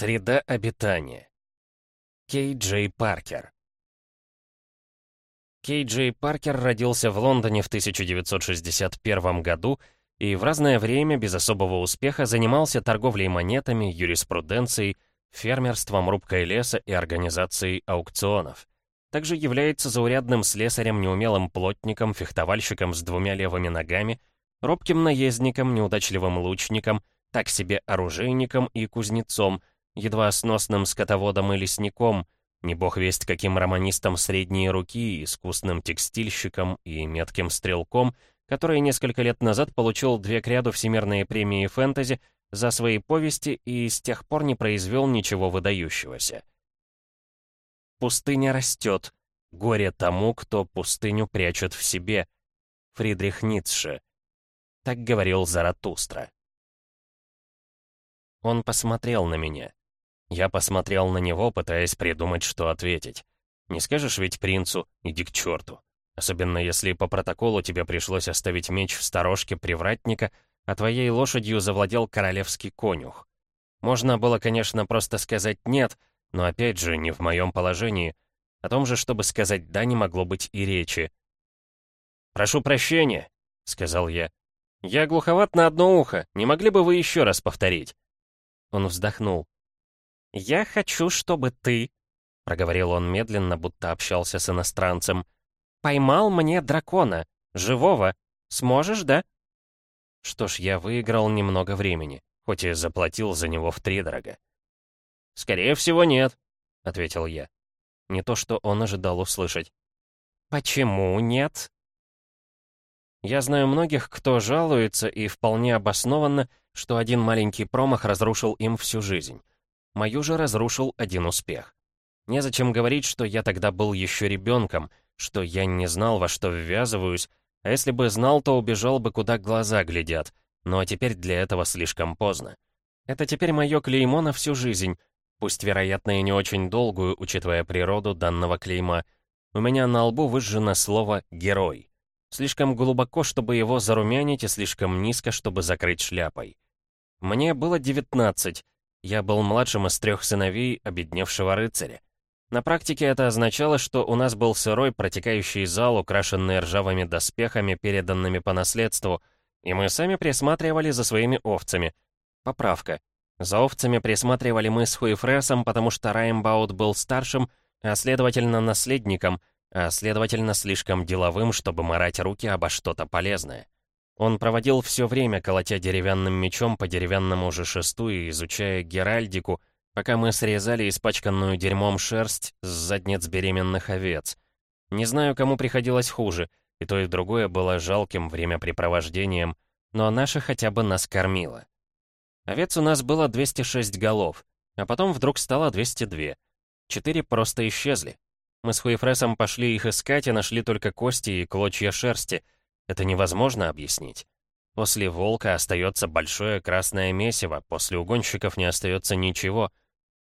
Среда обитания. Кей Джей Паркер. Кей Джей Паркер родился в Лондоне в 1961 году и в разное время без особого успеха занимался торговлей монетами, юриспруденцией, фермерством, рубкой леса и организацией аукционов. Также является заурядным слесарем, неумелым плотником, фехтовальщиком с двумя левыми ногами, робким наездником, неудачливым лучником, так себе оружейником и кузнецом, едва сносным скотоводом и лесником, не бог весть каким романистом средней руки, искусным текстильщиком и метким стрелком, который несколько лет назад получил две к ряду всемирные премии фэнтези за свои повести и с тех пор не произвел ничего выдающегося. «Пустыня растет. Горе тому, кто пустыню прячет в себе». Фридрих Ницше. Так говорил Заратустра. Он посмотрел на меня. Я посмотрел на него, пытаясь придумать, что ответить. Не скажешь ведь принцу «иди к черту». Особенно если по протоколу тебе пришлось оставить меч в сторожке привратника, а твоей лошадью завладел королевский конюх. Можно было, конечно, просто сказать «нет», но опять же, не в моем положении. О том же, чтобы сказать «да», не могло быть и речи. «Прошу прощения», — сказал я. «Я глуховат на одно ухо. Не могли бы вы еще раз повторить?» Он вздохнул. «Я хочу, чтобы ты», — проговорил он медленно, будто общался с иностранцем, «поймал мне дракона, живого. Сможешь, да?» Что ж, я выиграл немного времени, хоть и заплатил за него втридорога. «Скорее всего, нет», — ответил я. Не то, что он ожидал услышать. «Почему нет?» Я знаю многих, кто жалуется, и вполне обоснованно, что один маленький промах разрушил им всю жизнь. Мою же разрушил один успех. Незачем говорить, что я тогда был еще ребенком, что я не знал, во что ввязываюсь, а если бы знал, то убежал бы, куда глаза глядят. Ну а теперь для этого слишком поздно. Это теперь мое клеймо на всю жизнь, пусть, вероятно, и не очень долгую, учитывая природу данного клейма. У меня на лбу выжжено слово «герой». Слишком глубоко, чтобы его зарумянить, и слишком низко, чтобы закрыть шляпой. Мне было девятнадцать, я был младшим из трех сыновей обедневшего рыцаря. На практике это означало, что у нас был сырой протекающий зал, украшенный ржавыми доспехами, переданными по наследству, и мы сами присматривали за своими овцами. Поправка. За овцами присматривали мы с Хуифресом, потому что Раймбаут был старшим, а следовательно наследником, а следовательно слишком деловым, чтобы морать руки обо что-то полезное. Он проводил все время, колотя деревянным мечом по деревянному же шесту и изучая геральдику, пока мы срезали испачканную дерьмом шерсть с задниц беременных овец. Не знаю, кому приходилось хуже, и то и другое было жалким времяпрепровождением, но наша хотя бы нас кормила. Овец у нас было 206 голов, а потом вдруг стало 202. Четыре просто исчезли. Мы с Хуефресом пошли их искать и нашли только кости и клочья шерсти — это невозможно объяснить. После волка остается большое красное месиво, после угонщиков не остается ничего.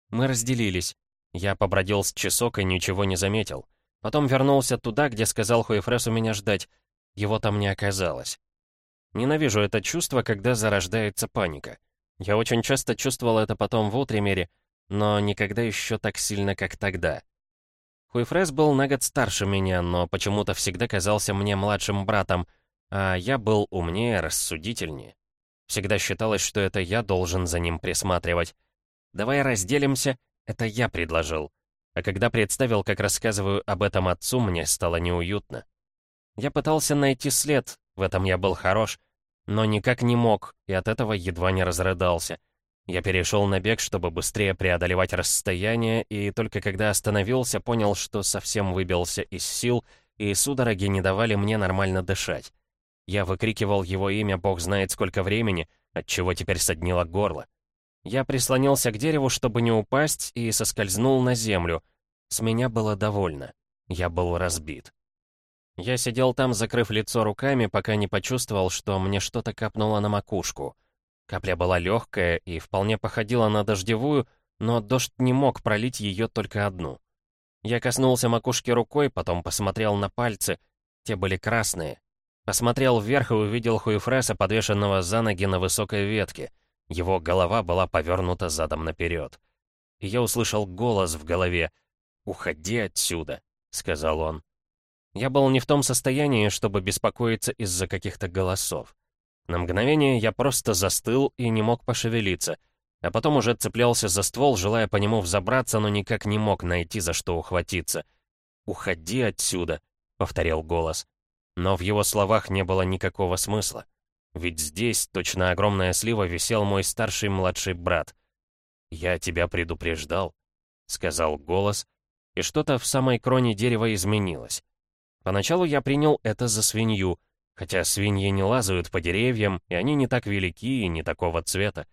Мы разделились. Я побродил с часок и ничего не заметил. Потом вернулся туда, где сказал Хуэфресу меня ждать. Его там не оказалось. Ненавижу это чувство, когда зарождается паника. Я очень часто чувствовал это потом в Утремере, но никогда еще так сильно, как тогда. Хуйфрес был на год старше меня, но почему-то всегда казался мне младшим братом, а я был умнее, рассудительнее. Всегда считалось, что это я должен за ним присматривать. «Давай разделимся», — это я предложил. А когда представил, как рассказываю об этом отцу, мне стало неуютно. Я пытался найти след, в этом я был хорош, но никак не мог, и от этого едва не разрыдался. Я перешел на бег, чтобы быстрее преодолевать расстояние, и только когда остановился, понял, что совсем выбился из сил, и судороги не давали мне нормально дышать. Я выкрикивал его имя бог знает сколько времени, отчего теперь соднило горло. Я прислонился к дереву, чтобы не упасть, и соскользнул на землю. С меня было довольно. Я был разбит. Я сидел там, закрыв лицо руками, пока не почувствовал, что мне что-то капнуло на макушку. Капля была легкая и вполне походила на дождевую, но дождь не мог пролить ее только одну. Я коснулся макушки рукой, потом посмотрел на пальцы. Те были красные. Посмотрел вверх и увидел Хуефреса, подвешенного за ноги на высокой ветке. Его голова была повернута задом наперед. я услышал голос в голове. «Уходи отсюда», — сказал он. Я был не в том состоянии, чтобы беспокоиться из-за каких-то голосов. На мгновение я просто застыл и не мог пошевелиться, а потом уже цеплялся за ствол, желая по нему взобраться, но никак не мог найти, за что ухватиться. «Уходи отсюда», — повторил голос. Но в его словах не было никакого смысла. Ведь здесь, точно огромная слива, висел мой старший младший брат. «Я тебя предупреждал», — сказал голос, и что-то в самой кроне дерева изменилось. Поначалу я принял это за свинью, хотя свиньи не лазают по деревьям, и они не так велики и не такого цвета.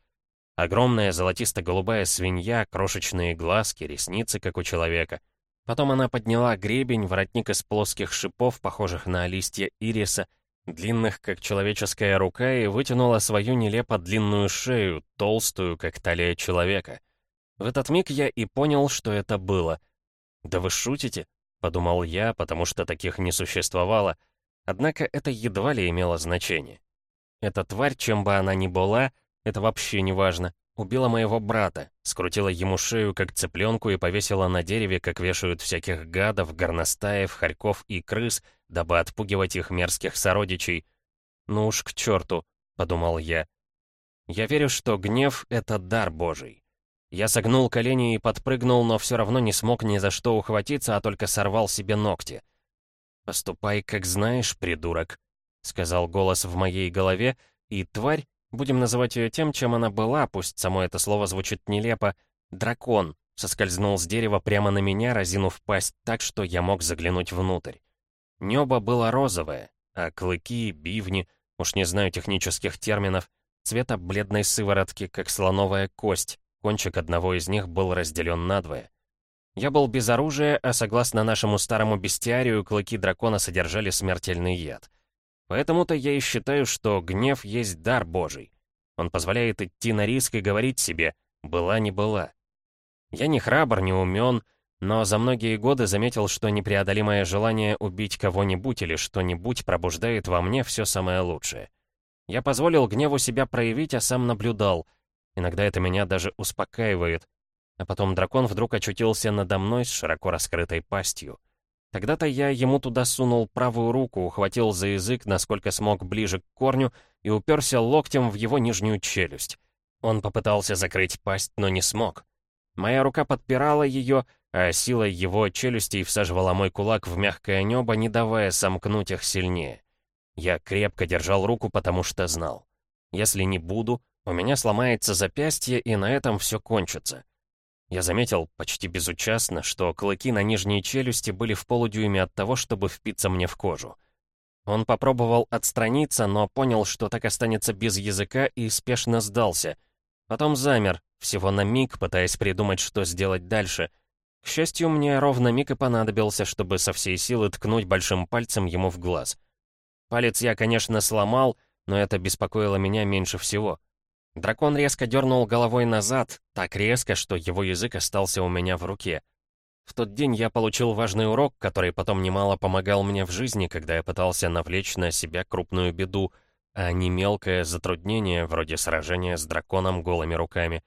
Огромная золотисто-голубая свинья, крошечные глазки, ресницы, как у человека. Потом она подняла гребень, воротник из плоских шипов, похожих на листья ириса, длинных, как человеческая рука, и вытянула свою нелепо длинную шею, толстую, как талия человека. В этот миг я и понял, что это было. «Да вы шутите?» — подумал я, потому что таких не существовало. Однако это едва ли имело значение. Эта тварь, чем бы она ни была, это вообще не важно. Убила моего брата, скрутила ему шею, как цыпленку, и повесила на дереве, как вешают всяких гадов, горностаев, хорьков и крыс, дабы отпугивать их мерзких сородичей. «Ну уж к черту», — подумал я. Я верю, что гнев — это дар Божий. Я согнул колени и подпрыгнул, но все равно не смог ни за что ухватиться, а только сорвал себе ногти. «Поступай, как знаешь, придурок», — сказал голос в моей голове, и тварь, Будем называть ее тем, чем она была, пусть само это слово звучит нелепо. Дракон соскользнул с дерева прямо на меня, разинув пасть так, что я мог заглянуть внутрь. Небо было розовое, а клыки, бивни, уж не знаю технических терминов, цвета бледной сыворотки, как слоновая кость, кончик одного из них был разделен надвое. Я был без оружия, а согласно нашему старому бестиарию, клыки дракона содержали смертельный яд — Поэтому-то я и считаю, что гнев есть дар Божий. Он позволяет идти на риск и говорить себе «была не была». Я не храбр, не умен, но за многие годы заметил, что непреодолимое желание убить кого-нибудь или что-нибудь пробуждает во мне все самое лучшее. Я позволил гневу себя проявить, а сам наблюдал. Иногда это меня даже успокаивает. А потом дракон вдруг очутился надо мной с широко раскрытой пастью. Тогда-то я ему туда сунул правую руку, ухватил за язык, насколько смог ближе к корню, и уперся локтем в его нижнюю челюсть. Он попытался закрыть пасть, но не смог. Моя рука подпирала ее, а сила его челюстей всаживала мой кулак в мягкое небо, не давая сомкнуть их сильнее. Я крепко держал руку, потому что знал. Если не буду, у меня сломается запястье, и на этом все кончится. Я заметил, почти безучастно, что клыки на нижней челюсти были в полудюйме от того, чтобы впиться мне в кожу. Он попробовал отстраниться, но понял, что так останется без языка и спешно сдался. Потом замер, всего на миг, пытаясь придумать, что сделать дальше. К счастью, мне ровно миг и понадобился, чтобы со всей силы ткнуть большим пальцем ему в глаз. Палец я, конечно, сломал, но это беспокоило меня меньше всего. Дракон резко дернул головой назад, так резко, что его язык остался у меня в руке. В тот день я получил важный урок, который потом немало помогал мне в жизни, когда я пытался навлечь на себя крупную беду, а не мелкое затруднение, вроде сражения с драконом голыми руками.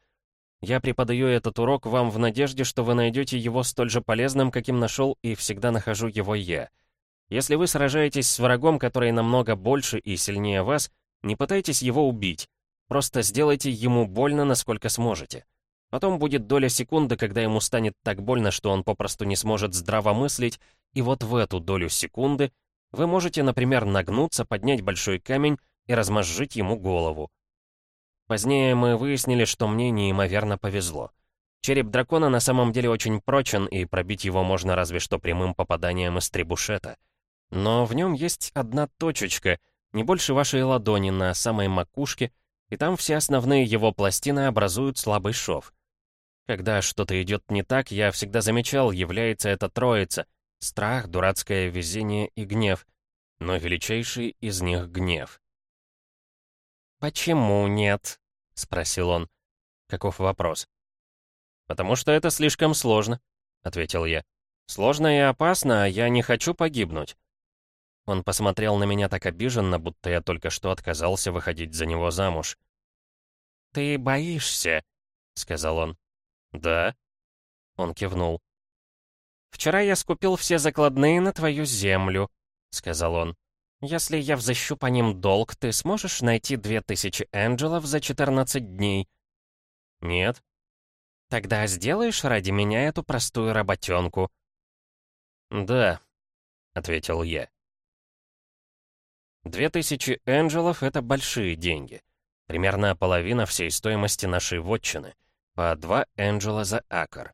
Я преподаю этот урок вам в надежде, что вы найдете его столь же полезным, каким нашел и всегда нахожу его я. Если вы сражаетесь с врагом, который намного больше и сильнее вас, не пытайтесь его убить, Просто сделайте ему больно, насколько сможете. Потом будет доля секунды, когда ему станет так больно, что он попросту не сможет здраво мыслить, и вот в эту долю секунды вы можете, например, нагнуться, поднять большой камень и размозжить ему голову. Позднее мы выяснили, что мне неимоверно повезло. Череп дракона на самом деле очень прочен, и пробить его можно разве что прямым попаданием из требушета. Но в нем есть одна точечка, не больше вашей ладони на самой макушке — и там все основные его пластины образуют слабый шов. Когда что-то идет не так, я всегда замечал, является это троица — страх, дурацкое везение и гнев, но величайший из них — гнев. «Почему нет?» — спросил он. Каков вопрос? «Потому что это слишком сложно», — ответил я. «Сложно и опасно, а я не хочу погибнуть». Он посмотрел на меня так обиженно, будто я только что отказался выходить за него замуж. «Ты боишься?» — сказал он. «Да», Он кивнул. «Вчера я скупил все закладные на твою землю», — сказал он. «Если я взыщу по ним долг, ты сможешь найти две тысячи энджелов за 14 дней?» «Нет». «Тогда сделаешь ради меня эту простую работенку?» «Да», — ответил я. Две тысячи энджелов — это большие деньги. Примерно половина всей стоимости нашей вотчины. По два энджела за акр.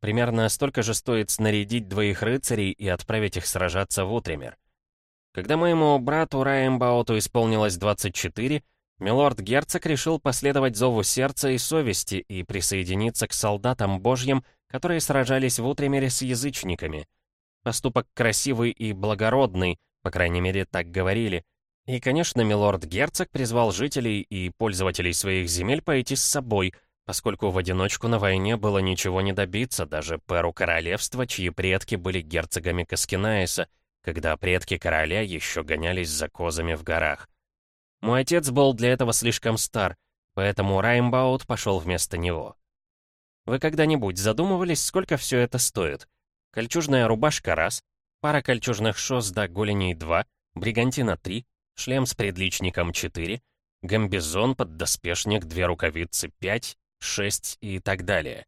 Примерно столько же стоит снарядить двоих рыцарей и отправить их сражаться в Утремер. Когда моему брату Райембауту исполнилось 24, милорд-герцог решил последовать зову сердца и совести и присоединиться к солдатам божьим, которые сражались в Утремере с язычниками. Поступок красивый и благородный, по крайней мере, так говорили. И, конечно, милорд-герцог призвал жителей и пользователей своих земель пойти с собой, поскольку в одиночку на войне было ничего не добиться даже Перу королевства, чьи предки были герцогами Каскинаиса, когда предки короля еще гонялись за козами в горах. Мой отец был для этого слишком стар, поэтому Раймбаут пошел вместо него. Вы когда-нибудь задумывались, сколько все это стоит? Кольчужная рубашка — раз, пара кольчужных шос до голеней — два, бригантина — три, шлем с предличником — четыре, гамбизон, поддоспешник, две рукавицы — пять, шесть и так далее.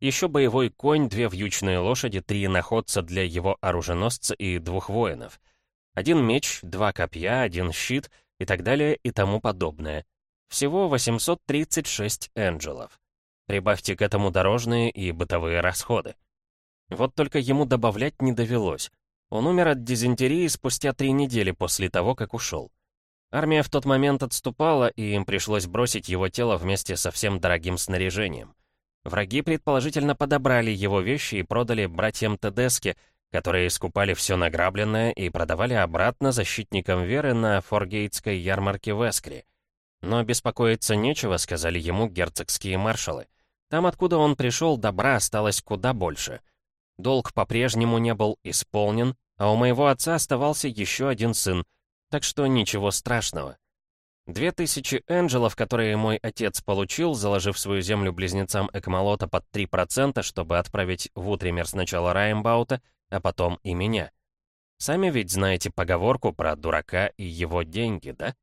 Еще боевой конь, две вьючные лошади, три находца для его оруженосца и двух воинов. Один меч, два копья, один щит и так далее и тому подобное. Всего 836 энджелов. Прибавьте к этому дорожные и бытовые расходы. Вот только ему добавлять не довелось. Он умер от дизентерии спустя три недели после того, как ушел. Армия в тот момент отступала, и им пришлось бросить его тело вместе со всем дорогим снаряжением. Враги предположительно подобрали его вещи и продали братьям Тедеске, которые искупали все награбленное и продавали обратно защитникам веры на Форгейтской ярмарке в Эскре. Но беспокоиться нечего, сказали ему герцогские маршалы. Там, откуда он пришел, добра осталось куда больше — Долг по-прежнему не был исполнен, а у моего отца оставался еще один сын, так что ничего страшного. Две тысячи энджелов, которые мой отец получил, заложив свою землю близнецам Экмолота под 3%, чтобы отправить в Утример сначала Райенбаута, а потом и меня. Сами ведь знаете поговорку про дурака и его деньги, да?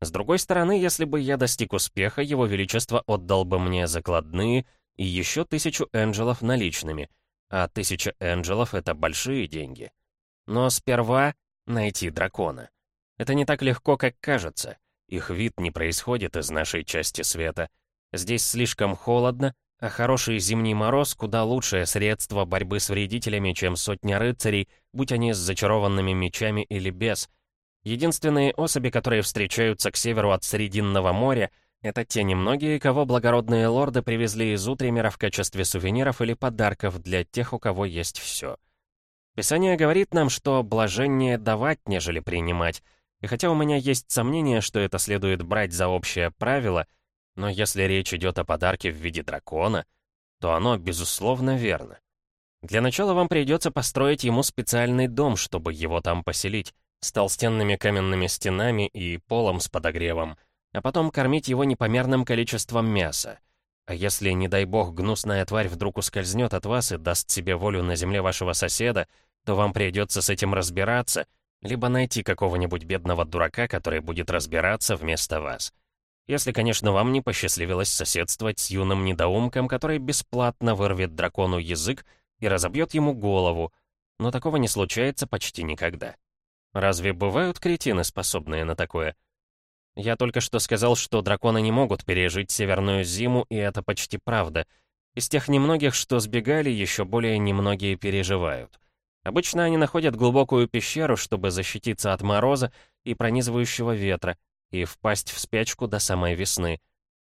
С другой стороны, если бы я достиг успеха, его величество отдал бы мне закладные — и еще тысячу энджелов наличными, а тысяча энджелов — это большие деньги. Но сперва найти дракона. Это не так легко, как кажется. Их вид не происходит из нашей части света. Здесь слишком холодно, а хороший зимний мороз — куда лучшее средство борьбы с вредителями, чем сотня рыцарей, будь они с зачарованными мечами или без. Единственные особи, которые встречаются к северу от Срединного моря — это те немногие, кого благородные лорды привезли из Утримера в качестве сувениров или подарков для тех, у кого есть все. Писание говорит нам, что блажение давать, нежели принимать. И хотя у меня есть сомнение, что это следует брать за общее правило, но если речь идет о подарке в виде дракона, то оно, безусловно, верно. Для начала вам придется построить ему специальный дом, чтобы его там поселить, с толстенными каменными стенами и полом с подогревом — а потом кормить его непомерным количеством мяса. А если, не дай бог, гнусная тварь вдруг ускользнет от вас и даст себе волю на земле вашего соседа, то вам придется с этим разбираться, либо найти какого-нибудь бедного дурака, который будет разбираться вместо вас. Если, конечно, вам не посчастливилось соседствовать с юным недоумком, который бесплатно вырвет дракону язык и разобьет ему голову, но такого не случается почти никогда. Разве бывают кретины, способные на такое? Я только что сказал, что драконы не могут пережить северную зиму, и это почти правда. Из тех немногих, что сбегали, еще более немногие переживают. Обычно они находят глубокую пещеру, чтобы защититься от мороза и пронизывающего ветра, и впасть в спячку до самой весны.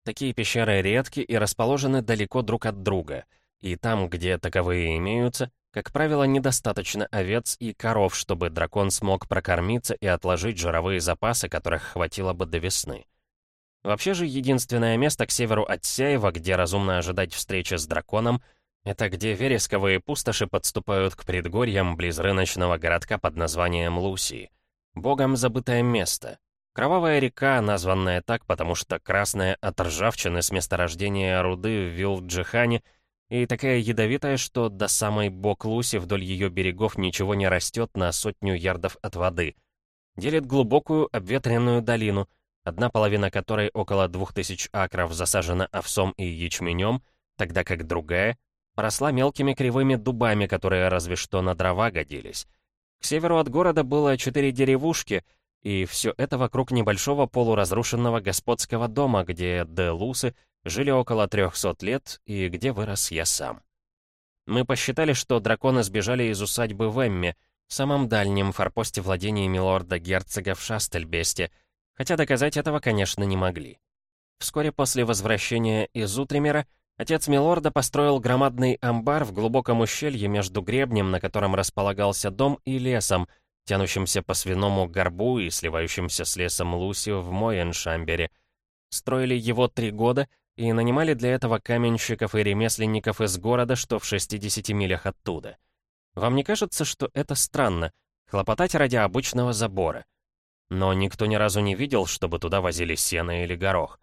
Такие пещеры редки и расположены далеко друг от друга, и там, где таковые имеются, как правило, недостаточно овец и коров, чтобы дракон смог прокормиться и отложить жировые запасы, которых хватило бы до весны. Вообще же, единственное место к северу от Сяева, где разумно ожидать встречи с драконом, это где вересковые пустоши подступают к предгорьям близ рыночного городка под названием Лусии. Богом забытое место. Кровавая река, названная так, потому что красная от ржавчины с месторождения руды в Вилджихане — и такая ядовитая, что до самой Бок-Луси вдоль ее берегов ничего не растет на сотню ярдов от воды. Делит глубокую обветренную долину, одна половина которой около двух тысяч акров засажена овсом и ячменем, тогда как другая поросла мелкими кривыми дубами, которые разве что на дрова годились. К северу от города было четыре деревушки, и все это вокруг небольшого полуразрушенного господского дома, где Делусы жили около 300 лет и где вырос я сам. Мы посчитали, что драконы сбежали из усадьбы в Эмме, самом дальнем форпосте владений милорда-герцога в Шастельбесте, хотя доказать этого, конечно, не могли. Вскоре после возвращения из Утримера отец милорда построил громадный амбар в глубоком ущелье между гребнем, на котором располагался дом, и лесом, тянущимся по свиному горбу и сливающимся с лесом Луси в Моеншамбере. Строили его три года — и нанимали для этого каменщиков и ремесленников из города, что в 60 милях оттуда. Вам не кажется, что это странно, хлопотать ради обычного забора? Но никто ни разу не видел, чтобы туда возили сено или горох.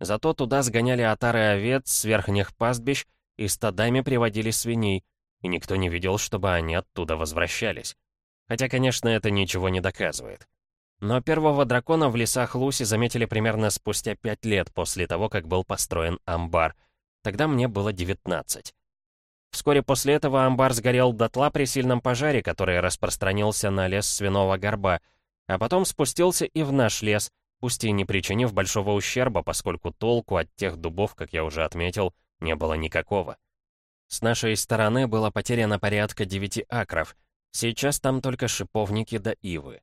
Зато туда сгоняли отары овец с верхних пастбищ и стадами приводили свиней, и никто не видел, чтобы они оттуда возвращались. Хотя, конечно, это ничего не доказывает. Но первого дракона в лесах Луси заметили примерно спустя пять лет после того, как был построен амбар. Тогда мне было 19. Вскоре после этого амбар сгорел дотла при сильном пожаре, который распространился на лес свиного горба, а потом спустился и в наш лес, пусть и не причинив большого ущерба, поскольку толку от тех дубов, как я уже отметил, не было никакого. С нашей стороны было потеряно порядка 9 акров, сейчас там только шиповники да ивы.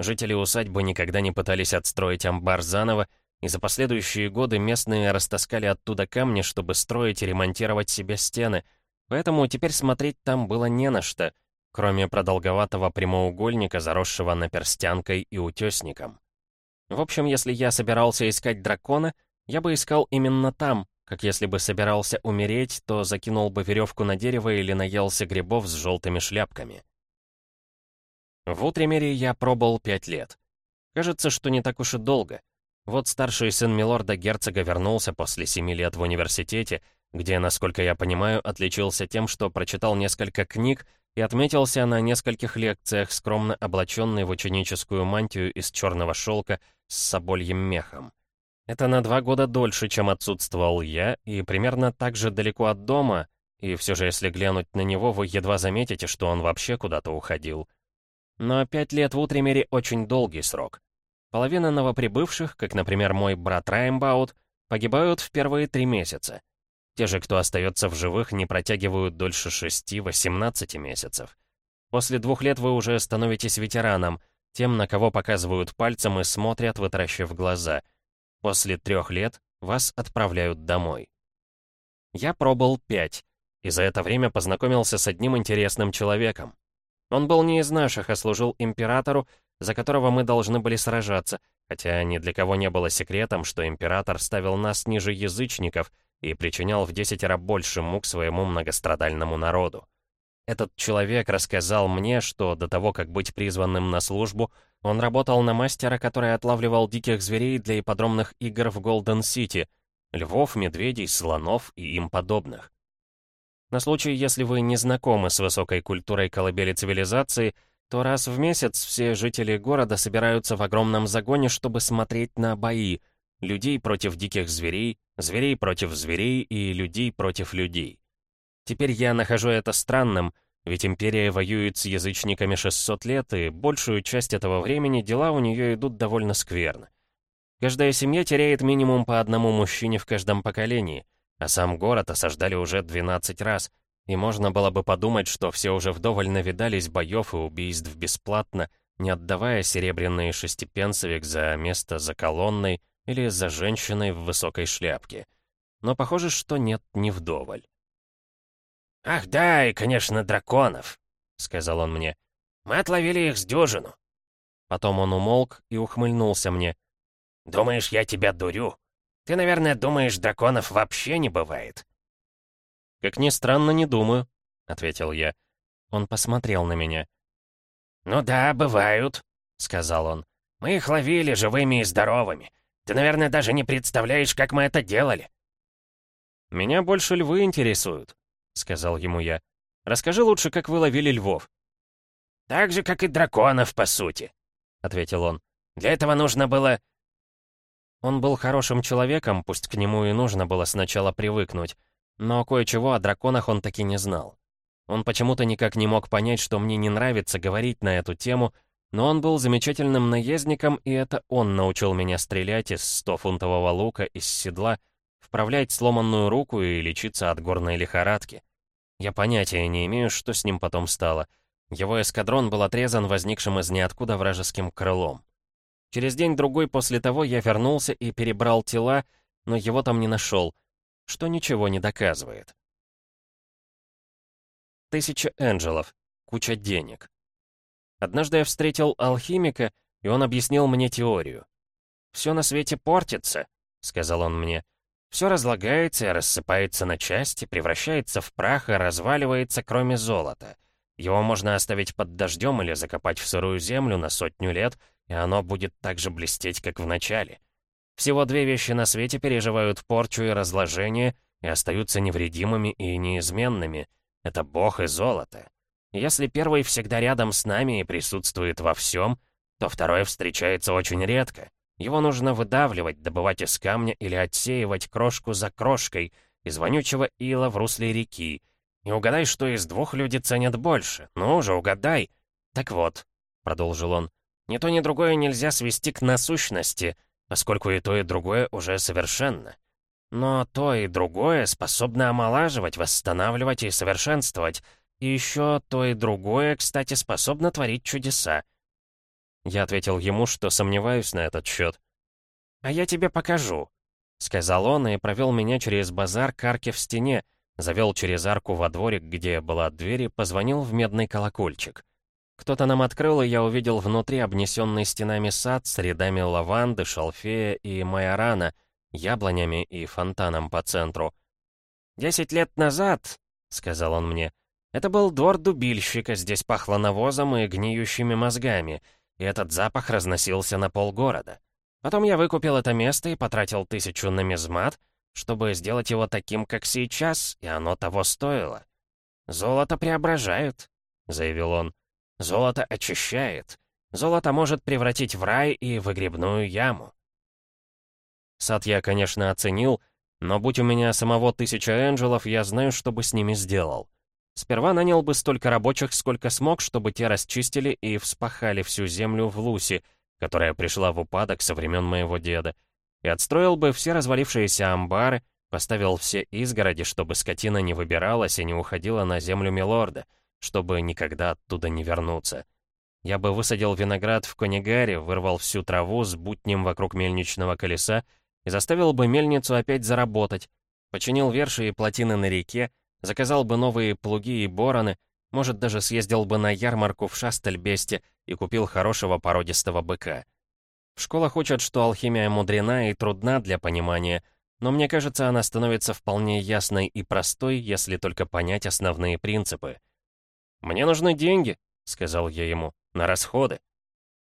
Жители усадьбы никогда не пытались отстроить амбар заново, и за последующие годы местные растаскали оттуда камни, чтобы строить и ремонтировать себе стены, поэтому теперь смотреть там было не на что, кроме продолговатого прямоугольника, заросшего наперстянкой и утесником. В общем, если я собирался искать дракона, я бы искал именно там, как если бы собирался умереть, то закинул бы веревку на дерево или наелся грибов с желтыми шляпками. В Утремере я пробыл пять лет. Кажется, что не так уж и долго. Вот старший сын Милорда-герцога вернулся после семи лет в университете, где, насколько я понимаю, отличился тем, что прочитал несколько книг и отметился на нескольких лекциях, скромно облаченный в ученическую мантию из черного шелка с собольем мехом. Это на два года дольше, чем отсутствовал я, и примерно так же далеко от дома, и все же, если глянуть на него, вы едва заметите, что он вообще куда-то уходил. Но пять лет в Утремере очень долгий срок. Половина новоприбывших, как, например, мой брат Раймбаут, погибают в первые три месяца. Те же, кто остается в живых, не протягивают дольше 6-18 месяцев. После двух лет вы уже становитесь ветераном, тем, на кого показывают пальцем и смотрят, вытаращив глаза. После трех лет вас отправляют домой. Я пробыл пять, и за это время познакомился с одним интересным человеком. Он был не из наших, а служил императору, за которого мы должны были сражаться, хотя ни для кого не было секретом, что император ставил нас ниже язычников и причинял в десятеро больше мук своему многострадальному народу. Этот человек рассказал мне, что до того, как быть призванным на службу, он работал на мастера, который отлавливал диких зверей для ипподромных игр в Голден-Сити, львов, медведей, слонов и им подобных. На случай, если вы не знакомы с высокой культурой колыбели цивилизации, то раз в месяц все жители города собираются в огромном загоне, чтобы смотреть на бои. Людей против диких зверей, зверей против зверей и людей против людей. Теперь я нахожу это странным, ведь империя воюет с язычниками 600 лет, и большую часть этого времени дела у нее идут довольно скверно. Каждая семья теряет минимум по одному мужчине в каждом поколении — а сам город осаждали уже 12 раз, и можно было бы подумать, что все уже вдоволь навидались боев и убийств бесплатно, не отдавая серебряные шестипенсовик за место за колонной или за женщиной в высокой шляпке. Но похоже, что нет, не вдоволь. «Ах да, и, конечно, драконов», — сказал он мне. «Мы отловили их с дюжину». Потом он умолк и ухмыльнулся мне. «Думаешь, я тебя дурю? Ты, наверное, думаешь, драконов вообще не бывает?» «Как ни странно, не думаю», — ответил я. Он посмотрел на меня. «Ну да, бывают», — сказал он. «Мы их ловили живыми и здоровыми. Ты, наверное, даже не представляешь, как мы это делали». «Меня больше львы интересуют», — сказал ему я. «Расскажи лучше, как вы ловили львов». «Так же, как и драконов, по сути», — ответил он. «Для этого нужно было...» Он был хорошим человеком, пусть к нему и нужно было сначала привыкнуть, но кое-чего о драконах он таки не знал. Он почему-то никак не мог понять, что мне не нравится говорить на эту тему, но он был замечательным наездником, и это он научил меня стрелять из 100-фунтового лука из седла, вправлять сломанную руку и лечиться от горной лихорадки. Я понятия не имею, что с ним потом стало. Его эскадрон был отрезан возникшим из ниоткуда вражеским крылом. Через день-другой после того я вернулся и перебрал тела, но его там не нашел, что ничего не доказывает. Тысяча энджелов, куча денег. Однажды я встретил алхимика, и он объяснил мне теорию. «Все на свете портится», — сказал он мне. «Все разлагается и рассыпается на части, превращается в прах и разваливается, кроме золота. Его можно оставить под дождем или закопать в сырую землю на сотню лет, и оно будет так же блестеть, как в начале. Всего две вещи на свете переживают порчу и разложение и остаются невредимыми и неизменными. Это Бог и золото. Если первый всегда рядом с нами и присутствует во всем, то второй встречается очень редко. Его нужно выдавливать, добывать из камня или отсеивать крошку за крошкой из вонючего ила в русле реки. И угадай, что из двух люди ценят больше. Ну уже угадай. Так вот, — продолжил он, — ни то, ни другое нельзя свести к насущности, поскольку и то, и другое уже совершенно. Но то и другое способно омолаживать, восстанавливать и совершенствовать — и еще то и другое, кстати, способно творить чудеса. Я ответил ему, что сомневаюсь на этот счет. «А я тебе покажу», — сказал он и провел меня через базар к арке в стене, завел через арку во дворик, где была дверь, и позвонил в медный колокольчик. Кто-то нам открыл, и я увидел внутри обнесенный стенами сад с рядами лаванды, шалфея и майорана, яблонями и фонтаном по центру. «Десять лет назад», — сказал он мне, это был двор дубильщика, здесь пахло навозом и гниющими мозгами, и этот запах разносился на полгорода. Потом я выкупил это место и потратил тысячу на мизмат, чтобы сделать его таким, как сейчас, и оно того стоило. «Золото преображает», — заявил он. «Золото очищает. Золото может превратить в рай и выгребную яму». Сад я, конечно, оценил, но будь у меня самого тысяча энджелов, я знаю, что бы с ними сделал. Сперва нанял бы столько рабочих, сколько смог, чтобы те расчистили и вспахали всю землю в Лусе, которая пришла в упадок со времен моего деда, и отстроил бы все развалившиеся амбары, поставил все изгороди, чтобы скотина не выбиралась и не уходила на землю Милорда, чтобы никогда оттуда не вернуться. Я бы высадил виноград в Конегаре, вырвал всю траву с бутнем вокруг мельничного колеса и заставил бы мельницу опять заработать, починил верши и плотины на реке, Заказал бы новые плуги и бороны, может, даже съездил бы на ярмарку в Шастельбесте и купил хорошего породистого быка. В школах учат, что алхимия мудрена и трудна для понимания, но мне кажется, она становится вполне ясной и простой, если только понять основные принципы. «Мне нужны деньги», — сказал я ему, — «на расходы».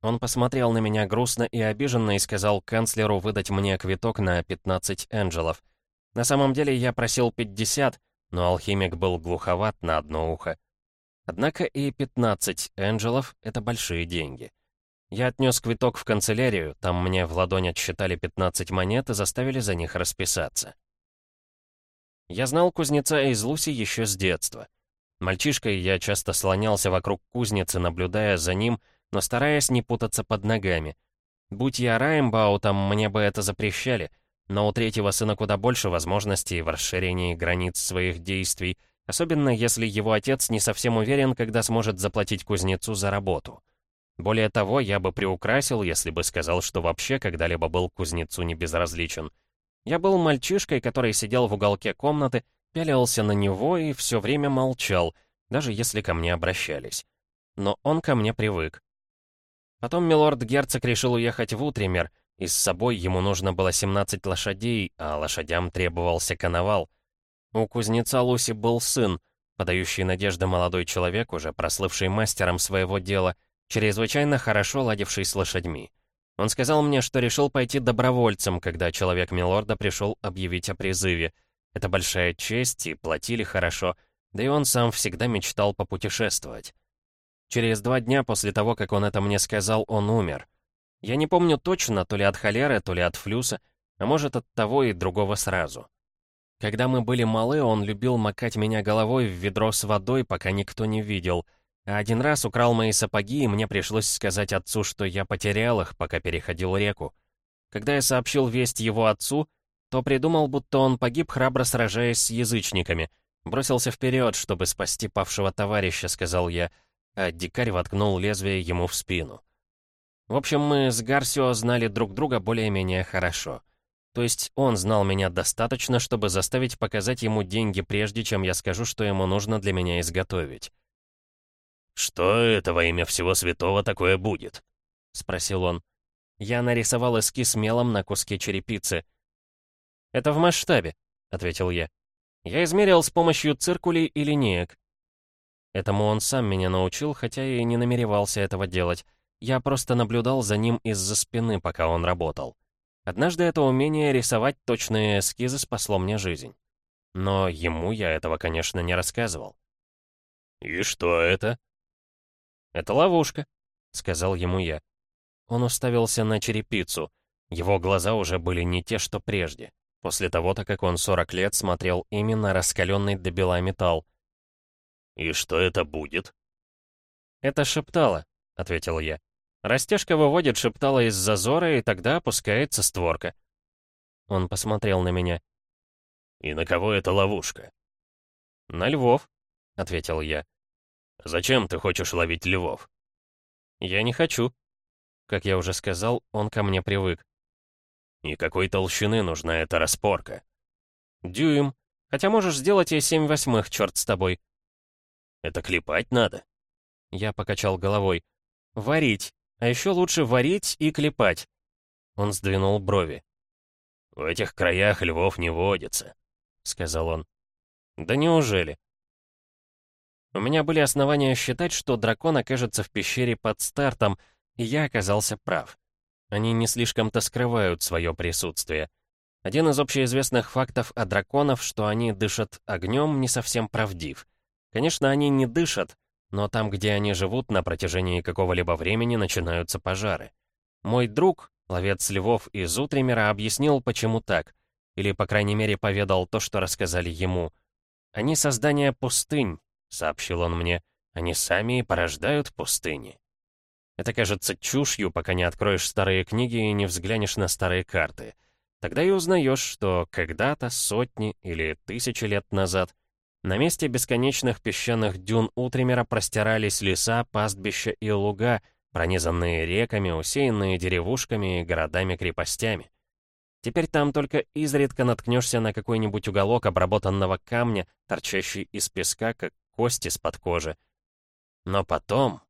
Он посмотрел на меня грустно и обиженно и сказал канцлеру выдать мне квиток на 15 энджелов. На самом деле я просил 50, но алхимик был глуховат на одно ухо. Однако и 15 энджелов — это большие деньги. Я отнес квиток в канцелярию, там мне в ладонь отсчитали 15 монет и заставили за них расписаться. Я знал кузнеца из Луси еще с детства. Мальчишкой я часто слонялся вокруг кузницы, наблюдая за ним, но стараясь не путаться под ногами. Будь я Раймбаутом, мне бы это запрещали — но у третьего сына куда больше возможностей в расширении границ своих действий, особенно если его отец не совсем уверен, когда сможет заплатить кузнецу за работу. Более того, я бы приукрасил, если бы сказал, что вообще когда-либо был кузнецу не безразличен. Я был мальчишкой, который сидел в уголке комнаты, пялился на него и все время молчал, даже если ко мне обращались. Но он ко мне привык. Потом милорд-герцог решил уехать в Утример — и с собой ему нужно было 17 лошадей, а лошадям требовался коновал. У кузнеца Луси был сын, подающий надежды молодой человек, уже прослывший мастером своего дела, чрезвычайно хорошо ладивший с лошадьми. Он сказал мне, что решил пойти добровольцем, когда человек Милорда пришел объявить о призыве. Это большая честь, и платили хорошо, да и он сам всегда мечтал попутешествовать. Через два дня после того, как он это мне сказал, он умер. Я не помню точно, то ли от холеры, то ли от флюса, а может от того и другого сразу. Когда мы были малы, он любил макать меня головой в ведро с водой, пока никто не видел. А один раз украл мои сапоги, и мне пришлось сказать отцу, что я потерял их, пока переходил реку. Когда я сообщил весть его отцу, то придумал, будто он погиб, храбро сражаясь с язычниками. Бросился вперед, чтобы спасти павшего товарища, сказал я, а дикарь воткнул лезвие ему в спину. В общем, мы с Гарсио знали друг друга более-менее хорошо. То есть он знал меня достаточно, чтобы заставить показать ему деньги, прежде чем я скажу, что ему нужно для меня изготовить. «Что это во имя всего святого такое будет?» — спросил он. Я нарисовал эскиз мелом на куске черепицы. «Это в масштабе», — ответил я. «Я измерил с помощью циркулей и линеек». Этому он сам меня научил, хотя и не намеревался этого делать. Я просто наблюдал за ним из-за спины, пока он работал. Однажды это умение рисовать точные эскизы спасло мне жизнь. Но ему я этого, конечно, не рассказывал. «И что это?» «Это ловушка», — сказал ему я. Он уставился на черепицу. Его глаза уже были не те, что прежде. После того-то, как он 40 лет смотрел именно раскаленный до бела металл. «И что это будет?» «Это шептало», — ответил я. «Растяжка выводит шептало из зазора, и тогда опускается створка». Он посмотрел на меня. «И на кого эта ловушка?» «На львов», — ответил я. «Зачем ты хочешь ловить львов?» «Я не хочу». Как я уже сказал, он ко мне привык. И какой толщины нужна эта распорка? Дюйм. Хотя можешь сделать и семь восьмых, черт с тобой. Это клепать надо? Я покачал головой. Варить. А еще лучше варить и клепать. Он сдвинул брови. «В этих краях львов не водится», — сказал он. «Да неужели?» У меня были основания считать, что дракон окажется в пещере под стартом, и я оказался прав. Они не слишком-то скрывают свое присутствие. Один из общеизвестных фактов о драконов, что они дышат огнем, не совсем правдив. Конечно, они не дышат, но там, где они живут, на протяжении какого-либо времени начинаются пожары. Мой друг, ловец львов из Утримера, объяснил, почему так. Или, по крайней мере, поведал то, что рассказали ему. «Они создание пустынь», — сообщил он мне. «Они сами и порождают пустыни». Это кажется чушью, пока не откроешь старые книги и не взглянешь на старые карты. Тогда и узнаешь, что когда-то, сотни или тысячи лет назад, на месте бесконечных песчаных дюн Утримера простирались леса, пастбища и луга, пронизанные реками, усеянные деревушками и городами-крепостями. Теперь там только изредка наткнешься на какой-нибудь уголок обработанного камня, торчащий из песка, как кости из-под кожи. Но потом,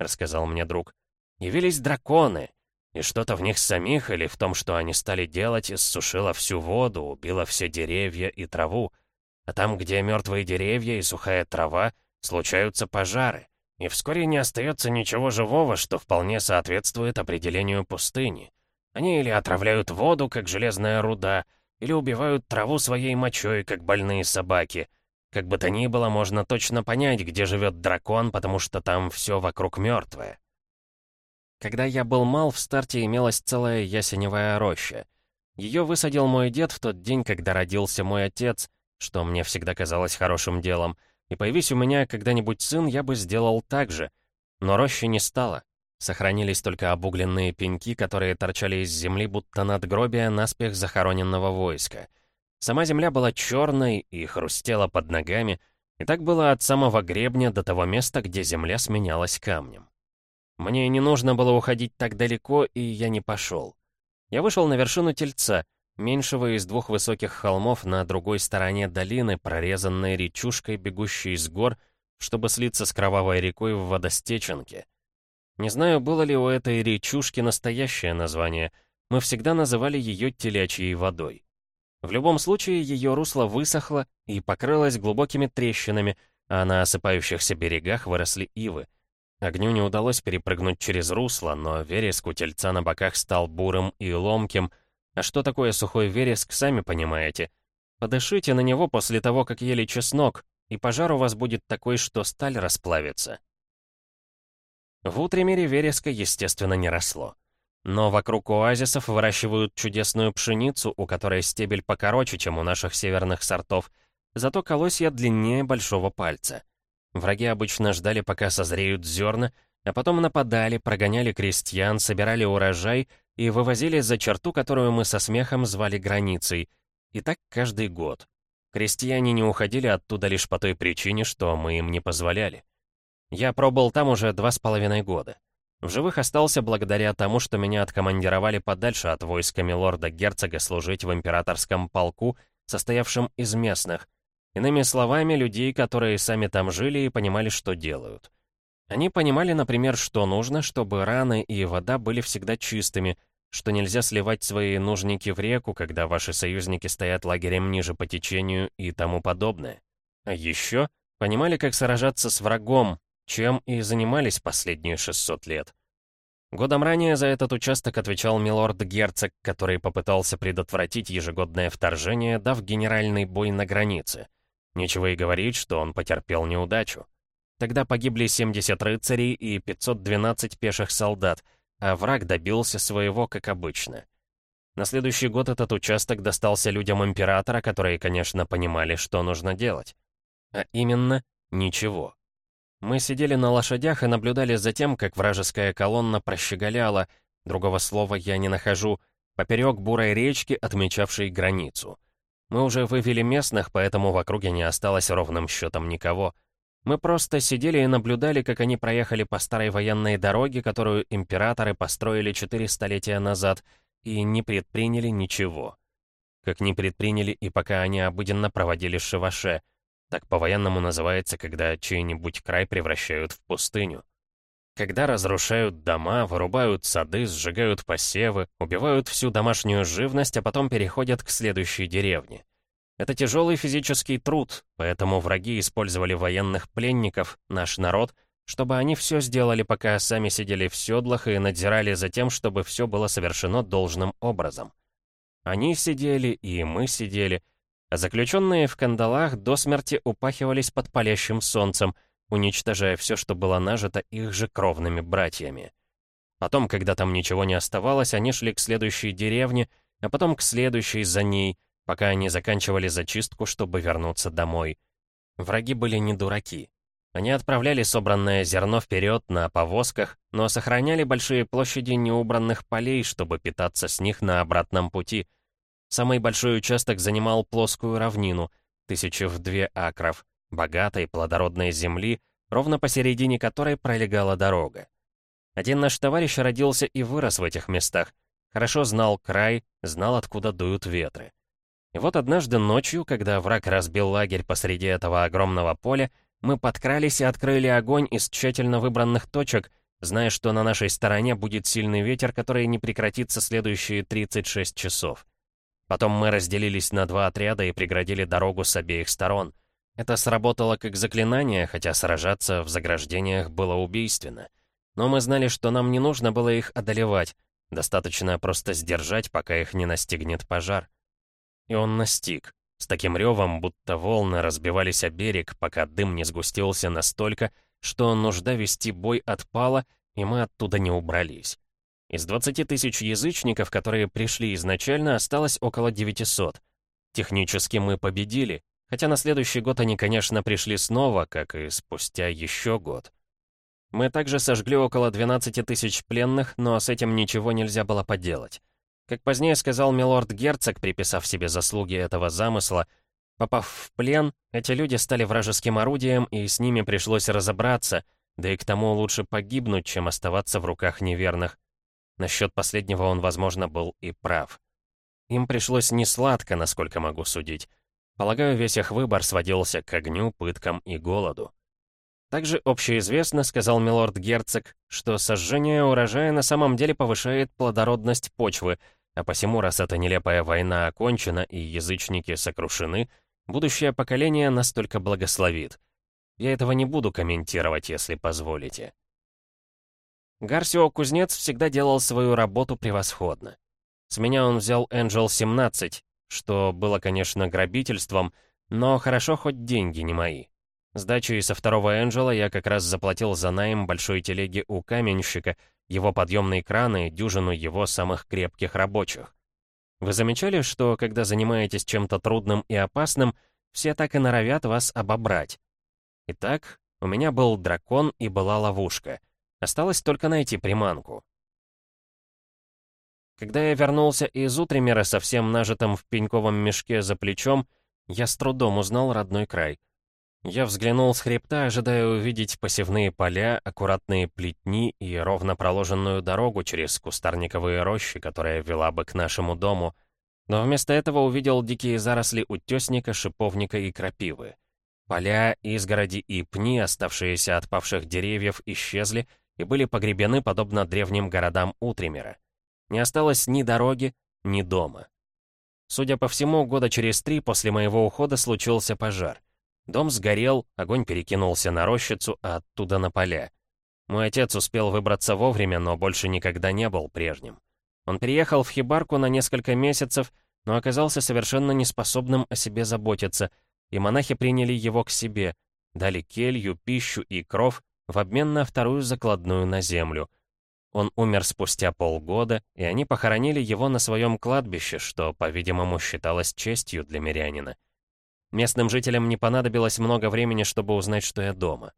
рассказал мне друг. «Явились драконы, и что-то в них самих или в том, что они стали делать, иссушило всю воду, убило все деревья и траву. А там, где мертвые деревья и сухая трава, случаются пожары, и вскоре не остается ничего живого, что вполне соответствует определению пустыни. Они или отравляют воду, как железная руда, или убивают траву своей мочой, как больные собаки — как бы то ни было, можно точно понять, где живет дракон, потому что там все вокруг мертвое. Когда я был мал, в старте имелась целая ясеневая роща. Ее высадил мой дед в тот день, когда родился мой отец, что мне всегда казалось хорошим делом. И появись у меня когда-нибудь сын, я бы сделал так же. Но рощи не стало. Сохранились только обугленные пеньки, которые торчали из земли, будто надгробия наспех захороненного войска — Сама земля была черной и хрустела под ногами, и так было от самого гребня до того места, где земля сменялась камнем. Мне не нужно было уходить так далеко, и я не пошел. Я вышел на вершину Тельца, меньшего из двух высоких холмов на другой стороне долины, прорезанной речушкой, бегущей с гор, чтобы слиться с кровавой рекой в водостеченке. Не знаю, было ли у этой речушки настоящее название, мы всегда называли ее телячьей водой. В любом случае, ее русло высохло и покрылось глубокими трещинами, а на осыпающихся берегах выросли ивы. Огню не удалось перепрыгнуть через русло, но вереск у тельца на боках стал бурым и ломким. А что такое сухой вереск, сами понимаете. Подышите на него после того, как ели чеснок, и пожар у вас будет такой, что сталь расплавится. В Утремере вереска, естественно, не росло. Но вокруг оазисов выращивают чудесную пшеницу, у которой стебель покороче, чем у наших северных сортов, зато колосья длиннее большого пальца. Враги обычно ждали, пока созреют зерна, а потом нападали, прогоняли крестьян, собирали урожай и вывозили за черту, которую мы со смехом звали границей. И так каждый год. Крестьяне не уходили оттуда лишь по той причине, что мы им не позволяли. Я пробыл там уже два с половиной года. В живых остался благодаря тому, что меня откомандировали подальше от войска милорда-герцога служить в императорском полку, состоявшем из местных. Иными словами, людей, которые сами там жили и понимали, что делают. Они понимали, например, что нужно, чтобы раны и вода были всегда чистыми, что нельзя сливать свои нужники в реку, когда ваши союзники стоят лагерем ниже по течению и тому подобное. А еще понимали, как сражаться с врагом, чем и занимались последние 600 лет. Годом ранее за этот участок отвечал милорд-герцог, который попытался предотвратить ежегодное вторжение, дав генеральный бой на границе. Нечего и говорить, что он потерпел неудачу. Тогда погибли 70 рыцарей и 512 пеших солдат, а враг добился своего, как обычно. На следующий год этот участок достался людям императора, которые, конечно, понимали, что нужно делать. А именно, ничего. Мы сидели на лошадях и наблюдали за тем, как вражеская колонна прощеголяла, другого слова я не нахожу, поперек бурой речки, отмечавшей границу. Мы уже вывели местных, поэтому в округе не осталось ровным счетом никого — мы просто сидели и наблюдали, как они проехали по старой военной дороге, которую императоры построили четыре столетия назад, и не предприняли ничего. Как не предприняли и пока они обыденно проводили шиваше. Так по-военному называется, когда чей-нибудь край превращают в пустыню. Когда разрушают дома, вырубают сады, сжигают посевы, убивают всю домашнюю живность, а потом переходят к следующей деревне. Это тяжелый физический труд, поэтому враги использовали военных пленников, наш народ, чтобы они все сделали, пока сами сидели в седлах и надзирали за тем, чтобы все было совершено должным образом. Они сидели, и мы сидели, заключенные в кандалах до смерти упахивались под палящим солнцем, уничтожая все, что было нажито их же кровными братьями. Потом, когда там ничего не оставалось, они шли к следующей деревне, а потом к следующей за ней — пока они заканчивали зачистку, чтобы вернуться домой. Враги были не дураки. Они отправляли собранное зерно вперед на повозках, но сохраняли большие площади неубранных полей, чтобы питаться с них на обратном пути. Самый большой участок занимал плоскую равнину, тысячи в две акров, богатой плодородной земли, ровно посередине которой пролегала дорога. Один наш товарищ родился и вырос в этих местах, хорошо знал край, знал, откуда дуют ветры. И вот однажды ночью, когда враг разбил лагерь посреди этого огромного поля, мы подкрались и открыли огонь из тщательно выбранных точек, зная, что на нашей стороне будет сильный ветер, который не прекратится следующие 36 часов. Потом мы разделились на два отряда и преградили дорогу с обеих сторон. Это сработало как заклинание, хотя сражаться в заграждениях было убийственно. Но мы знали, что нам не нужно было их одолевать, достаточно просто сдержать, пока их не настигнет пожар. И он настиг. С таким ревом, будто волны разбивались о берег, пока дым не сгустился настолько, что нужда вести бой отпала, и мы оттуда не убрались. Из 20 тысяч язычников, которые пришли изначально, осталось около 900. Технически мы победили, хотя на следующий год они, конечно, пришли снова, как и спустя еще год. Мы также сожгли около 12 тысяч пленных, но с этим ничего нельзя было поделать. Как позднее сказал милорд-герцог, приписав себе заслуги этого замысла, попав в плен, эти люди стали вражеским орудием, и с ними пришлось разобраться, да и к тому лучше погибнуть, чем оставаться в руках неверных. Насчет последнего он, возможно, был и прав. Им пришлось несладко, насколько могу судить. Полагаю, весь их выбор сводился к огню, пыткам и голоду. Также общеизвестно, сказал милорд-герцог, что сожжение урожая на самом деле повышает плодородность почвы, а посему, раз эта нелепая война окончена и язычники сокрушены, будущее поколение настолько благословит. Я этого не буду комментировать, если позволите. Гарсио-кузнец всегда делал свою работу превосходно. С меня он взял Angel 17, что было, конечно, грабительством, но хорошо хоть деньги не мои. Сдачей со второго Энджела я как раз заплатил за найм большой телеги у каменщика, его подъемные краны и дюжину его самых крепких рабочих. Вы замечали, что когда занимаетесь чем-то трудным и опасным, все так и норовят вас обобрать? Итак, у меня был дракон и была ловушка. Осталось только найти приманку. Когда я вернулся из Утримера совсем нажитым в пеньковом мешке за плечом, я с трудом узнал родной край. Я взглянул с хребта, ожидая увидеть посевные поля, аккуратные плетни и ровно проложенную дорогу через кустарниковые рощи, которая вела бы к нашему дому. Но вместо этого увидел дикие заросли утесника, шиповника и крапивы. Поля, изгороди и пни, оставшиеся от павших деревьев, исчезли и были погребены подобно древним городам Утримера. Не осталось ни дороги, ни дома. Судя по всему, года через три после моего ухода случился пожар. Дом сгорел, огонь перекинулся на рощицу, а оттуда на поля. Мой отец успел выбраться вовремя, но больше никогда не был прежним. Он переехал в Хибарку на несколько месяцев, но оказался совершенно неспособным о себе заботиться, и монахи приняли его к себе, дали келью, пищу и кров в обмен на вторую закладную на землю. Он умер спустя полгода, и они похоронили его на своем кладбище, что, по-видимому, считалось честью для мирянина. Местным жителям не понадобилось много времени, чтобы узнать, что я дома.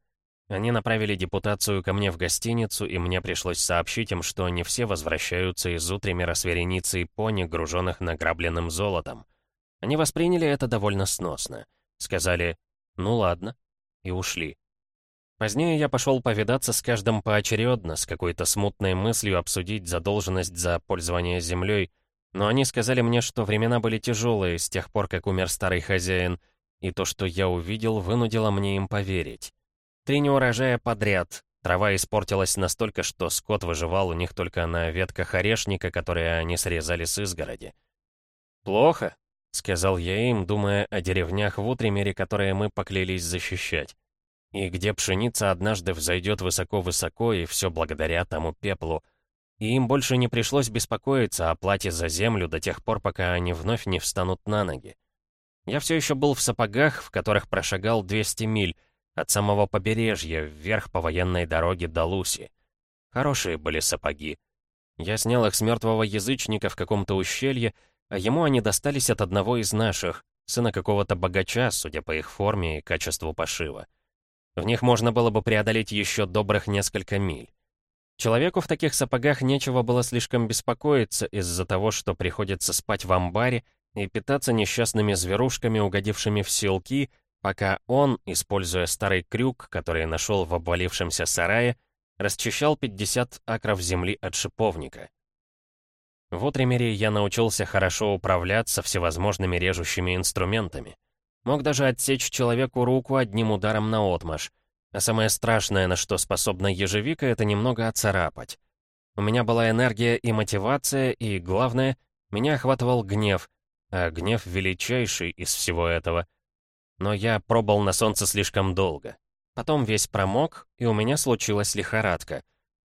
Они направили депутацию ко мне в гостиницу, и мне пришлось сообщить им, что не все возвращаются из Утримера с вереницей пони, груженных награбленным золотом. Они восприняли это довольно сносно. Сказали «ну ладно» и ушли. Позднее я пошел повидаться с каждым поочередно, с какой-то смутной мыслью обсудить задолженность за пользование землей, но они сказали мне, что времена были тяжелые с тех пор, как умер старый хозяин, и то, что я увидел, вынудило мне им поверить. Три неурожая подряд. Трава испортилась настолько, что скот выживал у них только на ветках орешника, которые они срезали с изгороди. «Плохо», — сказал я им, думая о деревнях в Утремере, которые мы поклялись защищать. И где пшеница однажды взойдет высоко-высоко, и все благодаря тому пеплу — и им больше не пришлось беспокоиться о плате за землю до тех пор, пока они вновь не встанут на ноги. Я все еще был в сапогах, в которых прошагал 200 миль, от самого побережья вверх по военной дороге до Луси. Хорошие были сапоги. Я снял их с мертвого язычника в каком-то ущелье, а ему они достались от одного из наших, сына какого-то богача, судя по их форме и качеству пошива. В них можно было бы преодолеть еще добрых несколько миль. Человеку в таких сапогах нечего было слишком беспокоиться из-за того, что приходится спать в амбаре и питаться несчастными зверушками, угодившими в селки, пока он, используя старый крюк, который нашел в обвалившемся сарае, расчищал 50 акров земли от шиповника. В Утремере я научился хорошо управляться всевозможными режущими инструментами. Мог даже отсечь человеку руку одним ударом на отмашь, а самое страшное, на что способна ежевика, это немного оцарапать. У меня была энергия и мотивация, и, главное, меня охватывал гнев, а гнев величайший из всего этого. Но я пробыл на солнце слишком долго. Потом весь промок, и у меня случилась лихорадка.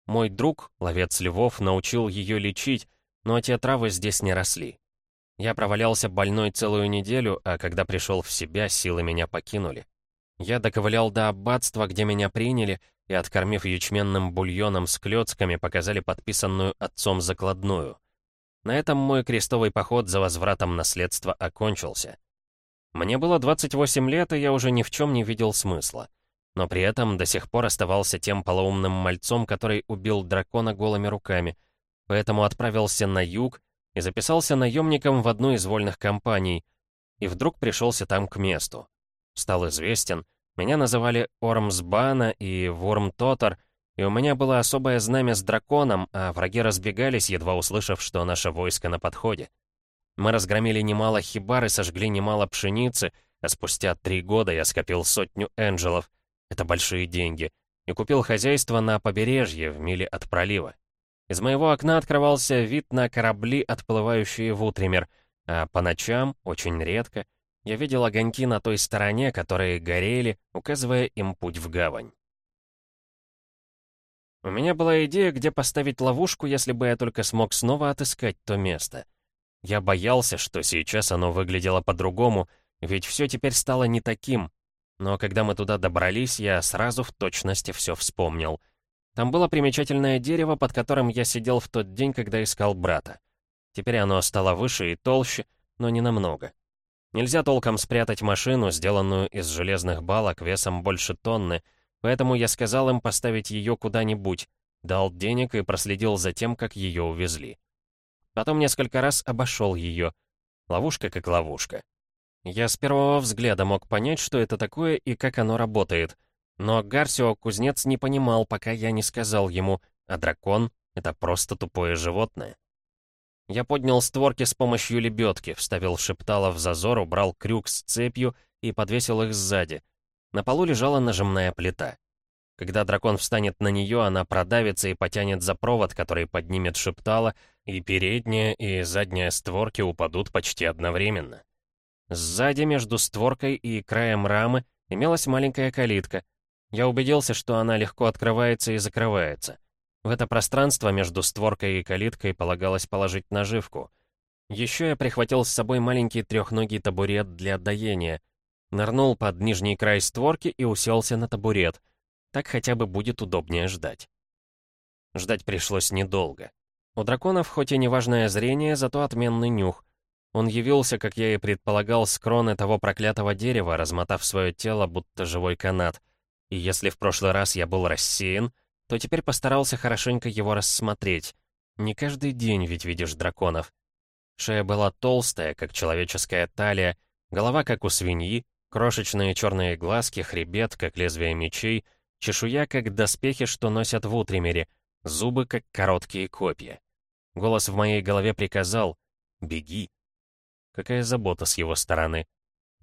Мой друг, ловец львов, научил ее лечить, но те травы здесь не росли. Я провалялся больной целую неделю, а когда пришел в себя, силы меня покинули. Я доковылял до аббатства, где меня приняли, и, откормив ячменным бульоном с клёцками, показали подписанную отцом закладную. На этом мой крестовый поход за возвратом наследства окончился. Мне было 28 лет, и я уже ни в чем не видел смысла. Но при этом до сих пор оставался тем полоумным мальцом, который убил дракона голыми руками, поэтому отправился на юг и записался наемником в одну из вольных компаний, и вдруг пришелся там к месту. Стал известен, меня называли Ормсбана и Вормтотор, и у меня было особое знамя с драконом, а враги разбегались, едва услышав, что наше войско на подходе. Мы разгромили немало хибар и сожгли немало пшеницы, а спустя три года я скопил сотню энджелов, это большие деньги, и купил хозяйство на побережье в миле от пролива. Из моего окна открывался вид на корабли, отплывающие в Утример, а по ночам, очень редко, я видел огоньки на той стороне, которые горели, указывая им путь в гавань. У меня была идея, где поставить ловушку, если бы я только смог снова отыскать то место. Я боялся, что сейчас оно выглядело по-другому, ведь все теперь стало не таким. Но когда мы туда добрались, я сразу в точности все вспомнил. Там было примечательное дерево, под которым я сидел в тот день, когда искал брата. Теперь оно стало выше и толще, но не намного. Нельзя толком спрятать машину, сделанную из железных балок весом больше тонны, поэтому я сказал им поставить ее куда-нибудь, дал денег и проследил за тем, как ее увезли. Потом несколько раз обошел ее. Ловушка как ловушка. Я с первого взгляда мог понять, что это такое и как оно работает. Но Гарсио кузнец не понимал, пока я не сказал ему, а дракон — это просто тупое животное. Я поднял створки с помощью лебедки, вставил шептала в зазор, убрал крюк с цепью и подвесил их сзади. На полу лежала нажимная плита. Когда дракон встанет на нее, она продавится и потянет за провод, который поднимет шептала, и передняя и задняя створки упадут почти одновременно. Сзади, между створкой и краем рамы, имелась маленькая калитка. Я убедился, что она легко открывается и закрывается. В это пространство между створкой и калиткой полагалось положить наживку. Еще я прихватил с собой маленький трехногий табурет для доения. Нырнул под нижний край створки и уселся на табурет. Так хотя бы будет удобнее ждать. Ждать пришлось недолго. У драконов хоть и неважное зрение, зато отменный нюх. Он явился, как я и предполагал, с кроны того проклятого дерева, размотав свое тело, будто живой канат. И если в прошлый раз я был рассеян, то теперь постарался хорошенько его рассмотреть. Не каждый день ведь видишь драконов. Шея была толстая, как человеческая талия, голова, как у свиньи, крошечные черные глазки, хребет, как лезвие мечей, чешуя, как доспехи, что носят в утримере, зубы, как короткие копья. Голос в моей голове приказал «Беги». Какая забота с его стороны.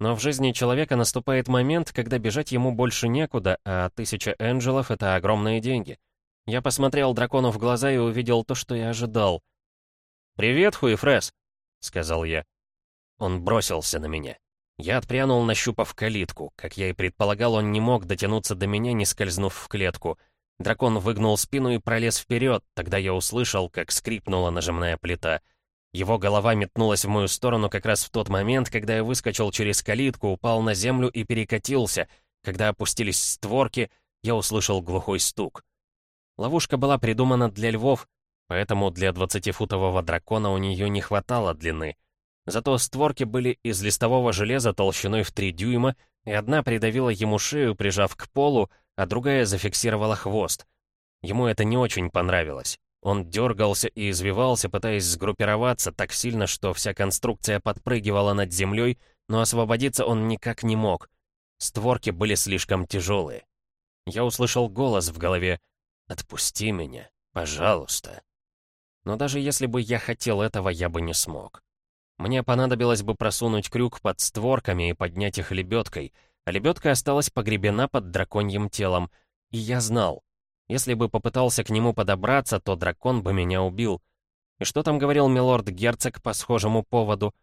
Но в жизни человека наступает момент, когда бежать ему больше некуда, а тысяча энджелов — это огромные деньги. Я посмотрел дракону в глаза и увидел то, что я ожидал. «Привет, Хуифрес», — сказал я. Он бросился на меня. Я отпрянул, нащупав калитку. Как я и предполагал, он не мог дотянуться до меня, не скользнув в клетку. Дракон выгнул спину и пролез вперед, тогда я услышал, как скрипнула нажимная плита — его голова метнулась в мою сторону как раз в тот момент, когда я выскочил через калитку, упал на землю и перекатился. Когда опустились створки, я услышал глухой стук. Ловушка была придумана для львов, поэтому для двадцатифутового дракона у нее не хватало длины. Зато створки были из листового железа толщиной в три дюйма, и одна придавила ему шею, прижав к полу, а другая зафиксировала хвост. Ему это не очень понравилось. Он дергался и извивался, пытаясь сгруппироваться так сильно, что вся конструкция подпрыгивала над землей, но освободиться он никак не мог. Створки были слишком тяжелые. Я услышал голос в голове «Отпусти меня, пожалуйста». Но даже если бы я хотел этого, я бы не смог. Мне понадобилось бы просунуть крюк под створками и поднять их лебедкой, а лебедка осталась погребена под драконьим телом, и я знал, если бы попытался к нему подобраться, то дракон бы меня убил. И что там говорил милорд-герцог по схожему поводу?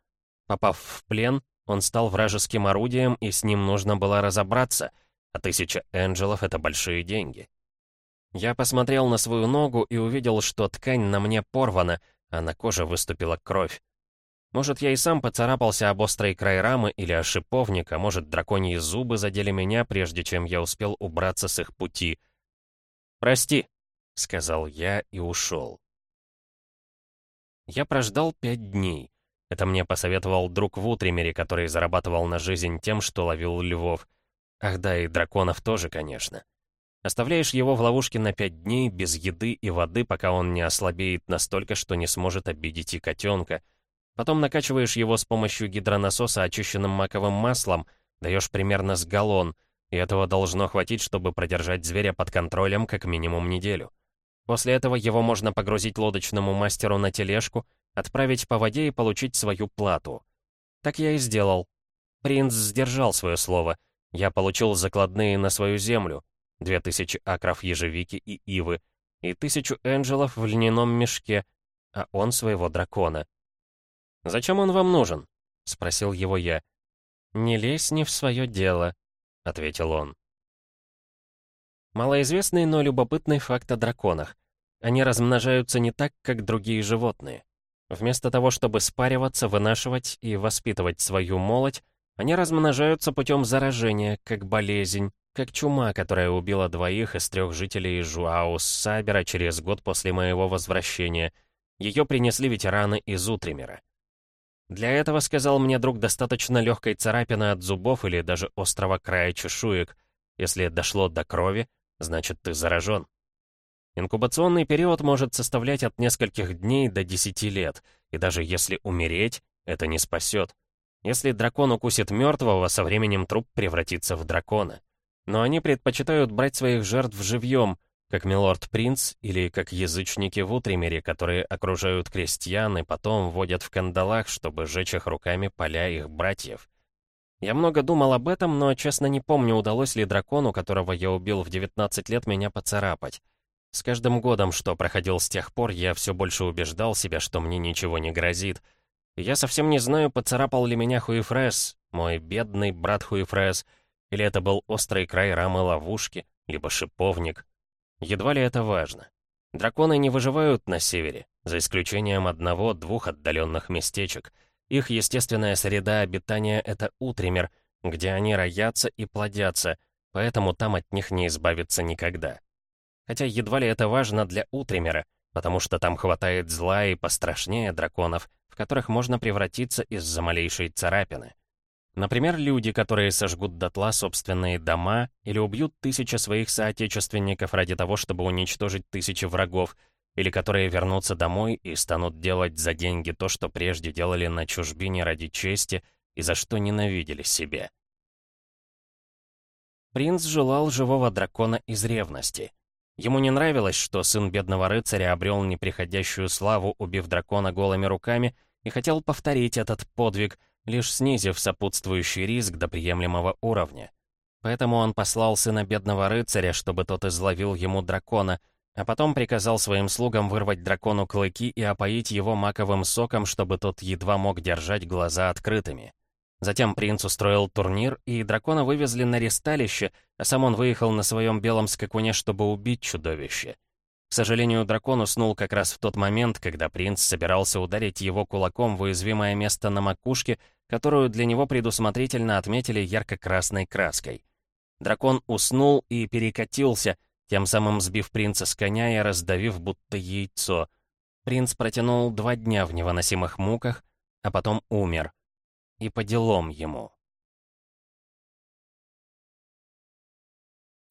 Попав в плен, он стал вражеским орудием, и с ним нужно было разобраться, а тысяча энджелов — это большие деньги. Я посмотрел на свою ногу и увидел, что ткань на мне порвана, а на коже выступила кровь. Может, я и сам поцарапался об острый край рамы или о шиповник, а может, драконьи зубы задели меня, прежде чем я успел убраться с их пути. «Прости», — сказал я и ушел. Я прождал пять дней. Это мне посоветовал друг в Утримере, который зарабатывал на жизнь тем, что ловил львов. Ах да, и драконов тоже, конечно. Оставляешь его в ловушке на пять дней, без еды и воды, пока он не ослабеет настолько, что не сможет обидеть и котенка. Потом накачиваешь его с помощью гидронасоса очищенным маковым маслом, даешь примерно с галлон — и этого должно хватить, чтобы продержать зверя под контролем как минимум неделю. После этого его можно погрузить лодочному мастеру на тележку, отправить по воде и получить свою плату. Так я и сделал. Принц сдержал свое слово. Я получил закладные на свою землю, две тысячи акров ежевики и ивы, и тысячу энджелов в льняном мешке, а он своего дракона. «Зачем он вам нужен?» — спросил его я. «Не лезь не в свое дело», — ответил он. Малоизвестный, но любопытный факт о драконах. Они размножаются не так, как другие животные. Вместо того, чтобы спариваться, вынашивать и воспитывать свою молоть, они размножаются путем заражения, как болезнь, как чума, которая убила двоих из трех жителей Жуаус-Сабера через год после моего возвращения. Ее принесли ветераны из Утримера. Для этого, сказал мне друг, достаточно легкой царапины от зубов или даже острого края чешуек. Если дошло до крови, значит ты заражен. Инкубационный период может составлять от нескольких дней до 10 лет, и даже если умереть, это не спасет. Если дракон укусит мертвого, со временем труп превратится в дракона. Но они предпочитают брать своих жертв живьем, как милорд-принц или как язычники в Утримере, которые окружают крестьян и потом водят в кандалах, чтобы сжечь их руками поля их братьев. Я много думал об этом, но честно не помню, удалось ли дракону, которого я убил в 19 лет, меня поцарапать. С каждым годом, что проходил с тех пор, я все больше убеждал себя, что мне ничего не грозит. я совсем не знаю, поцарапал ли меня Хуифрес, мой бедный брат Хуифрес, или это был острый край рамы ловушки, либо шиповник. Едва ли это важно. Драконы не выживают на севере, за исключением одного-двух отдаленных местечек. Их естественная среда обитания — это Утример, где они роятся и плодятся, поэтому там от них не избавиться никогда. Хотя едва ли это важно для Утримера, потому что там хватает зла и пострашнее драконов, в которых можно превратиться из-за малейшей царапины. Например, люди, которые сожгут дотла собственные дома или убьют тысячи своих соотечественников ради того, чтобы уничтожить тысячи врагов, или которые вернутся домой и станут делать за деньги то, что прежде делали на чужбине ради чести и за что ненавидели себя. Принц желал живого дракона из ревности. Ему не нравилось, что сын бедного рыцаря обрел неприходящую славу, убив дракона голыми руками, и хотел повторить этот подвиг, лишь снизив сопутствующий риск до приемлемого уровня. Поэтому он послал сына бедного рыцаря, чтобы тот изловил ему дракона, а потом приказал своим слугам вырвать дракону клыки и опоить его маковым соком, чтобы тот едва мог держать глаза открытыми. Затем принц устроил турнир, и дракона вывезли на ресталище, а сам он выехал на своем белом скакуне, чтобы убить чудовище. К сожалению, дракон уснул как раз в тот момент, когда принц собирался ударить его кулаком в уязвимое место на макушке, которую для него предусмотрительно отметили ярко-красной краской. Дракон уснул и перекатился, тем самым сбив принца с коня и раздавив будто яйцо. Принц протянул два дня в невыносимых муках, а потом умер. И по делам ему.